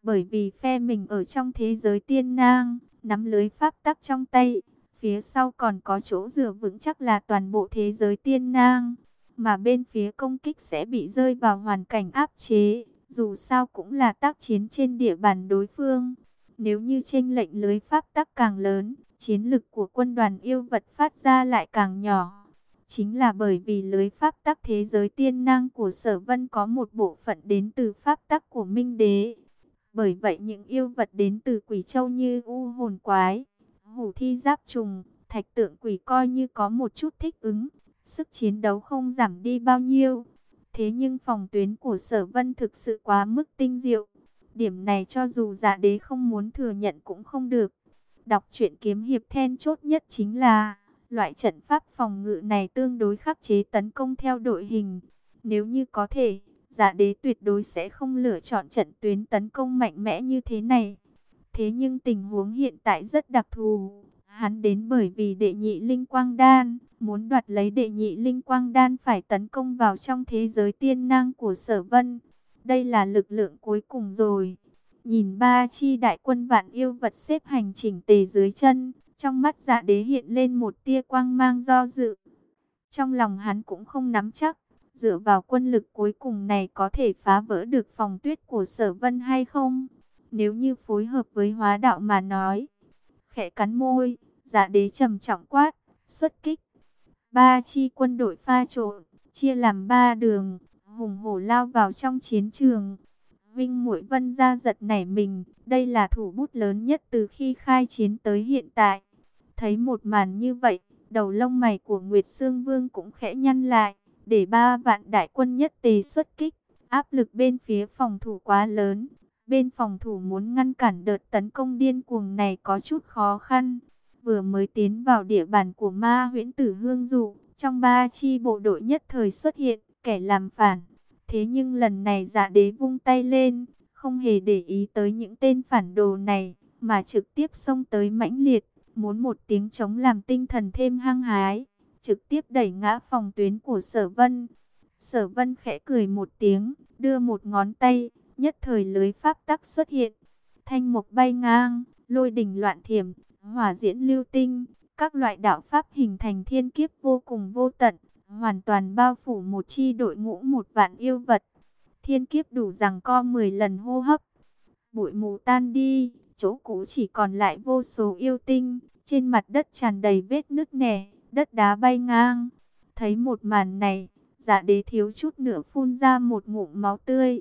Bởi vì phe mình ở trong thế giới tiên nang, nắm lưới pháp tắc trong tay, phía sau còn có chỗ dựa vững chắc là toàn bộ thế giới tiên nang mà bên phía công kích sẽ bị rơi vào hoàn cảnh áp chế, dù sao cũng là tác chiến trên địa bàn đối phương. Nếu như tranh lệnh lưới pháp tắc càng lớn, chiến lực của quân đoàn yêu vật phát ra lại càng nhỏ. Chính là bởi vì lưới pháp tắc thế giới tiên năng của sở vân có một bộ phận đến từ pháp tắc của minh đế. Bởi vậy những yêu vật đến từ quỷ châu như u hồn quái, hủ thi giáp trùng, thạch tượng quỷ coi như có một chút thích ứng, Sức chiến đấu không giảm đi bao nhiêu. Thế nhưng phòng tuyến của sở vân thực sự quá mức tinh diệu. Điểm này cho dù giả đế không muốn thừa nhận cũng không được. Đọc truyện kiếm hiệp then chốt nhất chính là loại trận pháp phòng ngự này tương đối khắc chế tấn công theo đội hình. Nếu như có thể, giả đế tuyệt đối sẽ không lựa chọn trận tuyến tấn công mạnh mẽ như thế này. Thế nhưng tình huống hiện tại rất đặc thù. Hắn đến bởi vì đệ nhị linh quang đan, muốn đoạt lấy đệ nhị linh quang đan phải tấn công vào trong thế giới tiên năng của sở vân. Đây là lực lượng cuối cùng rồi. Nhìn ba chi đại quân vạn yêu vật xếp hành chỉnh tề dưới chân, trong mắt dạ đế hiện lên một tia quang mang do dự. Trong lòng hắn cũng không nắm chắc, dựa vào quân lực cuối cùng này có thể phá vỡ được phòng tuyết của sở vân hay không. Nếu như phối hợp với hóa đạo mà nói, khẽ cắn môi, dạ đế trầm trọng quát, xuất kích. Ba chi quân đội pha trộn, chia làm ba đường, hùng hổ lao vào trong chiến trường. Vinh muội Vân ra giật nảy mình, đây là thủ bút lớn nhất từ khi khai chiến tới hiện tại. Thấy một màn như vậy, đầu lông mày của Nguyệt Sương Vương cũng khẽ nhăn lại, để ba vạn đại quân nhất tề xuất kích. Áp lực bên phía phòng thủ quá lớn, bên phòng thủ muốn ngăn cản đợt tấn công điên cuồng này có chút khó khăn vừa mới tiến vào địa bàn của ma huyễn tử hương dụ, trong ba chi bộ đội nhất thời xuất hiện, kẻ làm phản. Thế nhưng lần này giả đế vung tay lên, không hề để ý tới những tên phản đồ này, mà trực tiếp xông tới mãnh liệt, muốn một tiếng chống làm tinh thần thêm hăng hái, trực tiếp đẩy ngã phòng tuyến của sở vân. Sở vân khẽ cười một tiếng, đưa một ngón tay, nhất thời lưới pháp tắc xuất hiện. Thanh mục bay ngang, lôi đỉnh loạn thiểm, hỏa diễn lưu tinh, các loại đạo pháp hình thành thiên kiếp vô cùng vô tận, hoàn toàn bao phủ một chi đội ngũ một vạn yêu vật. Thiên kiếp đủ rằng co 10 lần hô hấp. Bụi mù tan đi, chỗ cũ chỉ còn lại vô số yêu tinh, trên mặt đất tràn đầy vết nứt nẻ, đất đá bay ngang. Thấy một màn này, dạ đế thiếu chút nữa phun ra một ngụm máu tươi.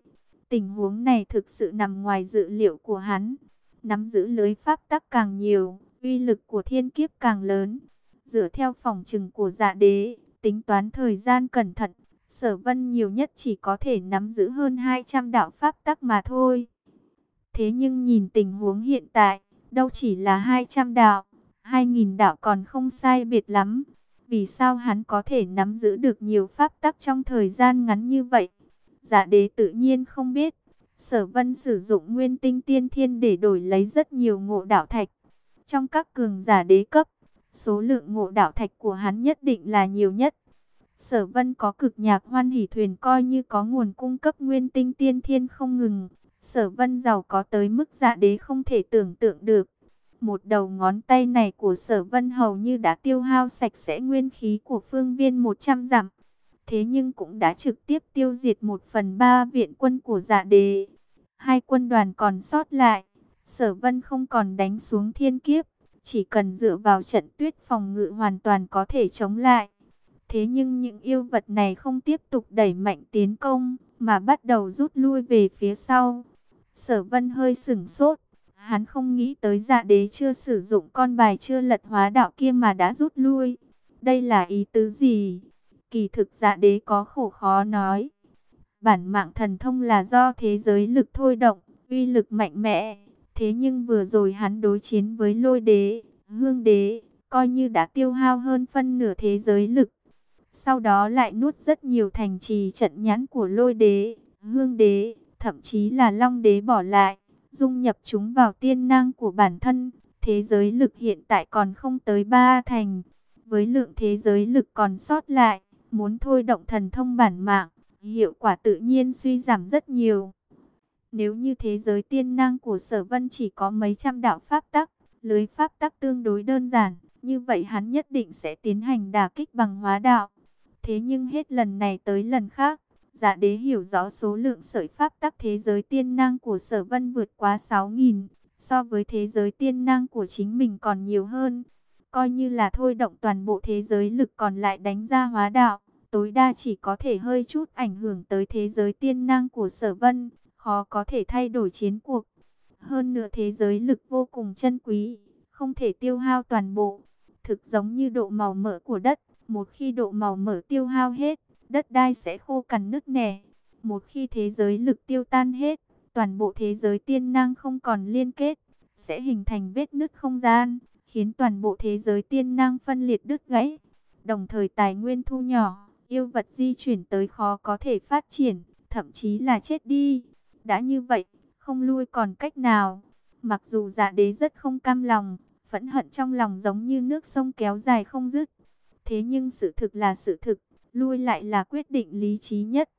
Tình huống này thực sự nằm ngoài dự liệu của hắn. Nắm giữ lưới pháp tắc càng nhiều, uy lực của thiên kiếp càng lớn. Dựa theo phòng trừng của dạ đế, tính toán thời gian cẩn thận, sở vân nhiều nhất chỉ có thể nắm giữ hơn 200 đạo pháp tắc mà thôi. Thế nhưng nhìn tình huống hiện tại, đâu chỉ là 200 đạo, 2.000 đạo còn không sai biệt lắm. Vì sao hắn có thể nắm giữ được nhiều pháp tắc trong thời gian ngắn như vậy? Dạ đế tự nhiên không biết. Sở vân sử dụng nguyên tinh tiên thiên để đổi lấy rất nhiều ngộ đạo thạch. Trong các cường giả đế cấp, số lượng ngộ đạo thạch của hắn nhất định là nhiều nhất. Sở vân có cực nhạc hoan hỷ thuyền coi như có nguồn cung cấp nguyên tinh tiên thiên không ngừng. Sở vân giàu có tới mức dạ đế không thể tưởng tượng được. Một đầu ngón tay này của sở vân hầu như đã tiêu hao sạch sẽ nguyên khí của phương viên 100 dặm. Thế nhưng cũng đã trực tiếp tiêu diệt một phần ba viện quân của dạ đế. hai quân đoàn còn sót lại, sở vân không còn đánh xuống thiên kiếp, chỉ cần dựa vào trận tuyết phòng ngự hoàn toàn có thể chống lại. Thế nhưng những yêu vật này không tiếp tục đẩy mạnh tiến công, mà bắt đầu rút lui về phía sau. Sở vân hơi sửng sốt, hắn không nghĩ tới dạ đế chưa sử dụng con bài chưa lật hóa đạo kia mà đã rút lui. Đây là ý tứ gì? Kỳ thực dạ đế có khổ khó nói. Bản mạng thần thông là do thế giới lực thôi động, uy lực mạnh mẽ. Thế nhưng vừa rồi hắn đối chiến với lôi đế, hương đế, coi như đã tiêu hao hơn phân nửa thế giới lực. Sau đó lại nuốt rất nhiều thành trì trận nhãn của lôi đế, hương đế, thậm chí là long đế bỏ lại, dung nhập chúng vào tiên năng của bản thân. Thế giới lực hiện tại còn không tới ba thành. Với lượng thế giới lực còn sót lại, muốn thôi động thần thông bản mạng, hiệu quả tự nhiên suy giảm rất nhiều. Nếu như thế giới tiên năng của sở vân chỉ có mấy trăm đạo pháp tắc, lưới pháp tắc tương đối đơn giản, như vậy hắn nhất định sẽ tiến hành đả kích bằng hóa đạo. Thế nhưng hết lần này tới lần khác, giả đế hiểu rõ số lượng sợi pháp tắc thế giới tiên năng của sở vân vượt quá 6.000, so với thế giới tiên năng của chính mình còn nhiều hơn. Coi như là thôi động toàn bộ thế giới lực còn lại đánh ra hóa đạo, tối đa chỉ có thể hơi chút ảnh hưởng tới thế giới tiên năng của sở vân, khó có thể thay đổi chiến cuộc. Hơn nữa thế giới lực vô cùng chân quý, không thể tiêu hao toàn bộ, thực giống như độ màu mỡ của đất, một khi độ màu mỡ tiêu hao hết, đất đai sẽ khô cằn nứt nẻ. Một khi thế giới lực tiêu tan hết, toàn bộ thế giới tiên năng không còn liên kết, sẽ hình thành vết nứt không gian, khiến toàn bộ thế giới tiên năng phân liệt đứt gãy. Đồng thời tài nguyên thu nhỏ, yêu vật di chuyển tới khó có thể phát triển, thậm chí là chết đi. Đã như vậy, không lui còn cách nào. Mặc dù dạ đế rất không cam lòng, phẫn hận trong lòng giống như nước sông kéo dài không dứt. Thế nhưng sự thực là sự thực, lui lại là quyết định lý trí nhất.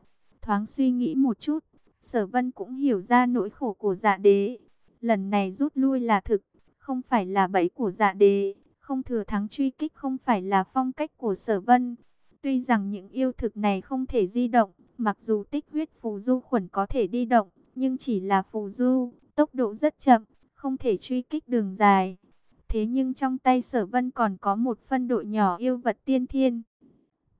Thoáng suy nghĩ một chút, sở vân cũng hiểu ra nỗi khổ của dạ đế. Lần này rút lui là thực, không phải là bẫy của dạ đế. Không thừa thắng truy kích không phải là phong cách của sở vân. Tuy rằng những yêu thực này không thể di động, mặc dù tích huyết phù du khuẩn có thể đi động, nhưng chỉ là phù du, tốc độ rất chậm, không thể truy kích đường dài. Thế nhưng trong tay sở vân còn có một phân đội nhỏ yêu vật tiên thiên.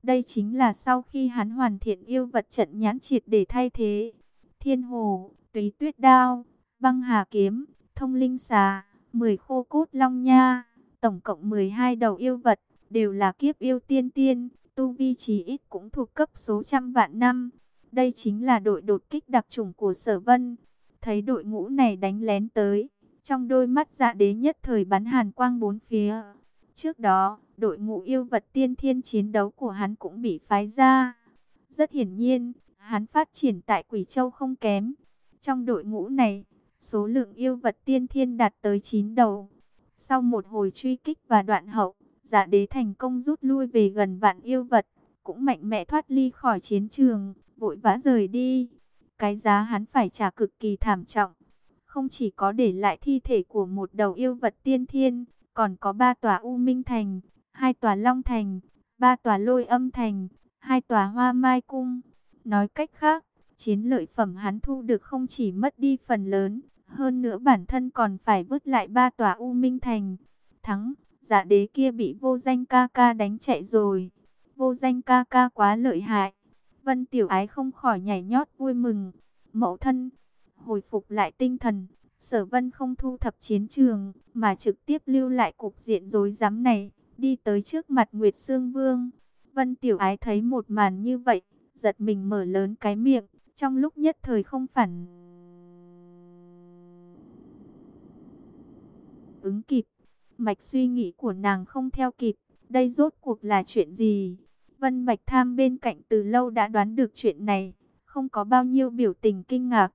Đây chính là sau khi hắn hoàn thiện yêu vật trận nhãn triệt để thay thế. Thiên hồ, túy tuyết đao, băng hà kiếm, thông linh xà, 10 khô cốt long nha. Tổng cộng 12 đầu yêu vật, đều là kiếp yêu tiên tiên, tu vi trí ít cũng thuộc cấp số trăm vạn năm. Đây chính là đội đột kích đặc trùng của sở vân. Thấy đội ngũ này đánh lén tới, trong đôi mắt dạ đế nhất thời bắn hàn quang bốn phía. Trước đó, đội ngũ yêu vật tiên thiên chiến đấu của hắn cũng bị phái ra. Rất hiển nhiên, hắn phát triển tại Quỷ Châu không kém. Trong đội ngũ này, số lượng yêu vật tiên thiên đạt tới 9 đầu. Sau một hồi truy kích và đoạn hậu, giả đế thành công rút lui về gần vạn yêu vật, cũng mạnh mẽ thoát ly khỏi chiến trường, vội vã rời đi. Cái giá hắn phải trả cực kỳ thảm trọng không chỉ có để lại thi thể của một đầu yêu vật tiên thiên, còn có ba tòa U Minh Thành, hai tòa Long Thành, ba tòa Lôi Âm Thành, hai tòa Hoa Mai Cung. Nói cách khác, chiến lợi phẩm hắn thu được không chỉ mất đi phần lớn, hơn nữa bản thân còn phải vứt lại ba tòa U Minh Thành. Thắng, giả đế kia bị vô danh ca ca đánh chạy rồi. Vô danh ca ca quá lợi hại. Vân Tiểu Ái không khỏi nhảy nhót vui mừng. Mẫu thân, hồi phục lại tinh thần. Sở Vân không thu thập chiến trường, mà trực tiếp lưu lại cục diện rối rắm này, đi tới trước mặt Nguyệt Sương Vương. Vân Tiểu Ái thấy một màn như vậy, giật mình mở lớn cái miệng, trong lúc nhất thời không phản ứng kịp. Mạch suy nghĩ của nàng không theo kịp, đây rốt cuộc là chuyện gì? Vân Bạch Tham bên cạnh từ lâu đã đoán được chuyện này, không có bao nhiêu biểu tình kinh ngạc.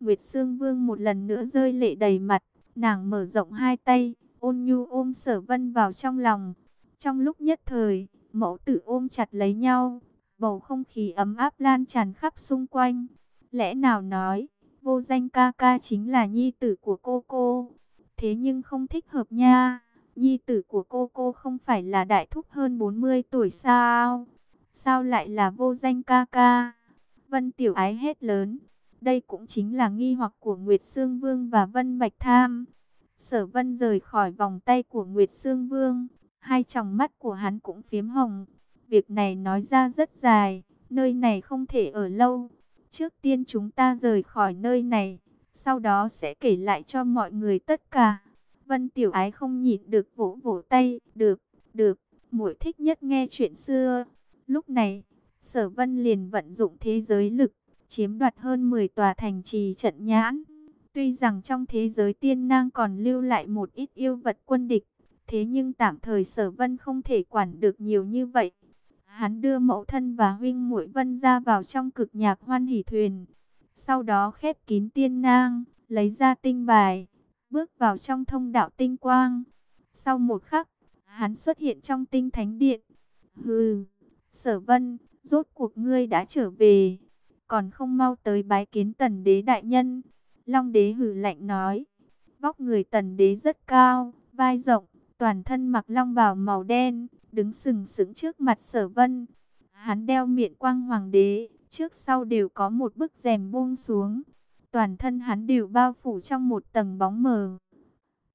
Nguyệt Sương Vương một lần nữa rơi lệ đầy mặt, nàng mở rộng hai tay, ôn nhu ôm sở vân vào trong lòng. Trong lúc nhất thời, mẫu tử ôm chặt lấy nhau, bầu không khí ấm áp lan tràn khắp xung quanh. Lẽ nào nói, vô danh ca ca chính là nhi tử của cô cô, thế nhưng không thích hợp nha. Nhi tử của cô cô không phải là đại thúc hơn 40 tuổi sao? Sao lại là vô danh ca ca? Vân Tiểu Ái hết lớn, đây cũng chính là nghi hoặc của Nguyệt Sương Vương và Vân Bạch Tham. Sở Vân rời khỏi vòng tay của Nguyệt Sương Vương, hai tròng mắt của hắn cũng phiếm hồng. Việc này nói ra rất dài, nơi này không thể ở lâu. Trước tiên chúng ta rời khỏi nơi này, sau đó sẽ kể lại cho mọi người tất cả. Vân Tiểu Ái không nhịn được vỗ vỗ tay, được, được, muội thích nhất nghe chuyện xưa. Lúc này, Sở Vân liền vận dụng thế giới lực, chiếm đoạt hơn 10 tòa thành trì trận nhãn. Tuy rằng trong thế giới tiên nang còn lưu lại một ít yêu vật quân địch, thế nhưng tạm thời Sở Vân không thể quản được nhiều như vậy. Hắn đưa mẫu thân và huynh muội Vân ra vào trong cực nhạc hoan hỷ thuyền. Sau đó khép kín tiên nang, lấy ra tinh bài, bước vào trong thông đạo tinh quang. Sau một khắc, hắn xuất hiện trong tinh thánh điện. Hừ, sở vân, rốt cuộc ngươi đã trở về, còn không mau tới bái kiến tần đế đại nhân. Long đế hử lạnh nói, vóc người tần đế rất cao, vai rộng, toàn thân mặc long bào màu đen, đứng sừng sững trước mặt sở vân. Hắn đeo miệng quang hoàng đế, trước sau đều có một bức rèm buông xuống. Toàn thân hắn đều bao phủ trong một tầng bóng mờ.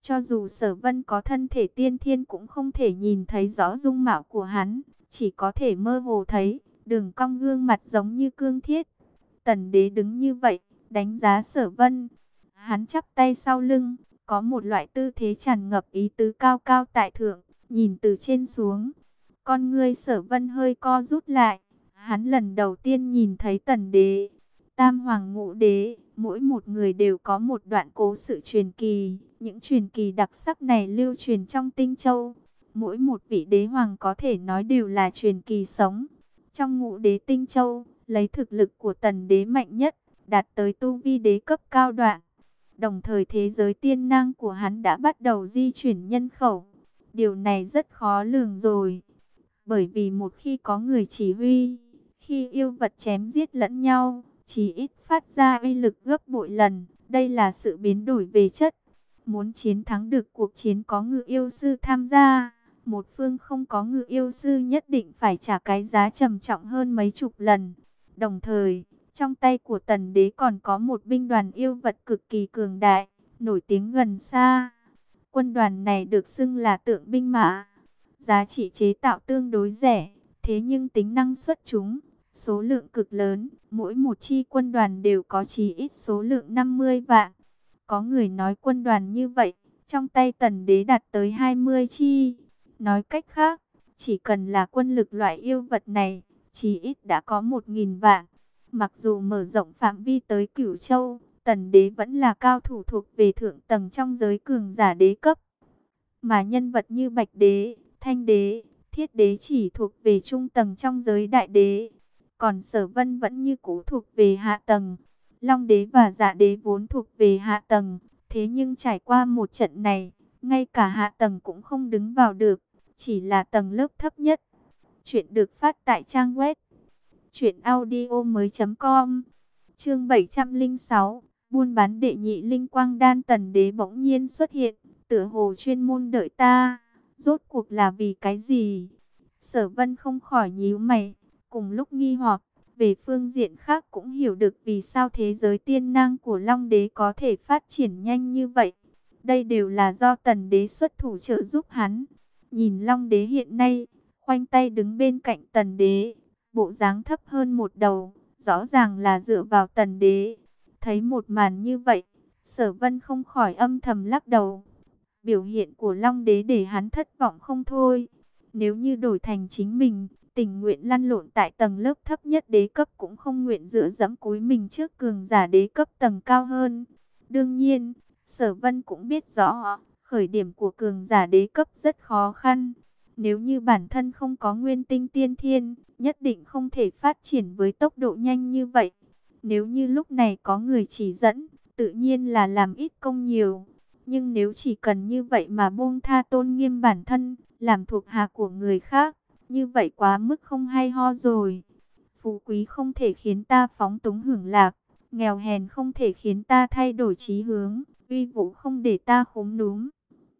Cho dù sở vân có thân thể tiên thiên cũng không thể nhìn thấy rõ dung mạo của hắn, chỉ có thể mơ hồ thấy, đường cong gương mặt giống như cương thiết. Tần đế đứng như vậy, đánh giá sở vân. Hắn chắp tay sau lưng, có một loại tư thế tràn ngập ý tứ cao cao tại thượng, nhìn từ trên xuống. Con ngươi sở vân hơi co rút lại, hắn lần đầu tiên nhìn thấy tần đế, tam hoàng ngũ đế, mỗi một người đều có một đoạn cố sự truyền kỳ. Những truyền kỳ đặc sắc này lưu truyền trong tinh châu. Mỗi một vị đế hoàng có thể nói đều là truyền kỳ sống. Trong ngũ đế tinh châu, lấy thực lực của tần đế mạnh nhất, đạt tới tu vi đế cấp cao đoạn. Đồng thời thế giới tiên năng của hắn đã bắt đầu di chuyển nhân khẩu. Điều này rất khó lường rồi. Bởi vì một khi có người chỉ huy, khi yêu vật chém giết lẫn nhau, chỉ ít phát ra uy lực gấp bội lần. Đây là sự biến đổi về chất. Muốn chiến thắng được cuộc chiến có ngự yêu sư tham gia, một phương không có ngự yêu sư nhất định phải trả cái giá trầm trọng hơn mấy chục lần. Đồng thời, trong tay của tần đế còn có một binh đoàn yêu vật cực kỳ cường đại, nổi tiếng gần xa. Quân đoàn này được xưng là tượng binh mã. Giá trị chế tạo tương đối rẻ, thế nhưng tính năng suất chúng, số lượng cực lớn. Mỗi một chi quân đoàn đều có chí ít số lượng 50 vạn. Có người nói quân đoàn như vậy, trong tay tần đế đạt tới 20 chi. Nói cách khác, chỉ cần là quân lực loại yêu vật này, chí ít đã có 1.000 vạn. Mặc dù mở rộng phạm vi tới cửu châu, tần đế vẫn là cao thủ thuộc về thượng tầng trong giới cường giả đế cấp. Mà nhân vật như bạch đế, thanh đế, thiết đế chỉ thuộc về trung tầng trong giới đại đế. Còn sở vân vẫn như cũ thuộc về hạ tầng. Long đế và dạ đế vốn thuộc về hạ tầng. Thế nhưng trải qua một trận này, ngay cả hạ tầng cũng không đứng vào được. Chỉ là tầng lớp thấp nhất. Chuyện được phát tại trang web. Chuyện audio mới com. Chương 706. Buôn bán đệ nhị linh quang đan tần đế bỗng nhiên xuất hiện. Tựa hồ chuyên môn đợi ta. Rốt cuộc là vì cái gì? Sở vân không khỏi nhíu mày. Cùng lúc nghi hoặc, về phương diện khác cũng hiểu được vì sao thế giới tiên năng của Long Đế có thể phát triển nhanh như vậy. Đây đều là do tần đế xuất thủ trợ giúp hắn. Nhìn Long Đế hiện nay, khoanh tay đứng bên cạnh tần đế, bộ dáng thấp hơn một đầu, rõ ràng là dựa vào tần đế. Thấy một màn như vậy, sở vân không khỏi âm thầm lắc đầu. Biểu hiện của Long Đế để hắn thất vọng không thôi. Nếu như đổi thành chính mình, tình nguyện lăn lộn tại tầng lớp thấp nhất đế cấp cũng không nguyện dựa dẫm cúi mình trước cường giả đế cấp tầng cao hơn. Đương nhiên, Sở Vân cũng biết rõ, khởi điểm của cường giả đế cấp rất khó khăn. Nếu như bản thân không có nguyên tinh tiên thiên, nhất định không thể phát triển với tốc độ nhanh như vậy. Nếu như lúc này có người chỉ dẫn, tự nhiên là làm ít công nhiều. Nhưng nếu chỉ cần như vậy mà buông tha tôn nghiêm bản thân, làm thuộc hạ của người khác, như vậy quá mức không hay ho rồi. Phú quý không thể khiến ta phóng túng hưởng lạc, nghèo hèn không thể khiến ta thay đổi chí hướng, uy vũ không để ta khốn núm.